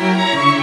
Música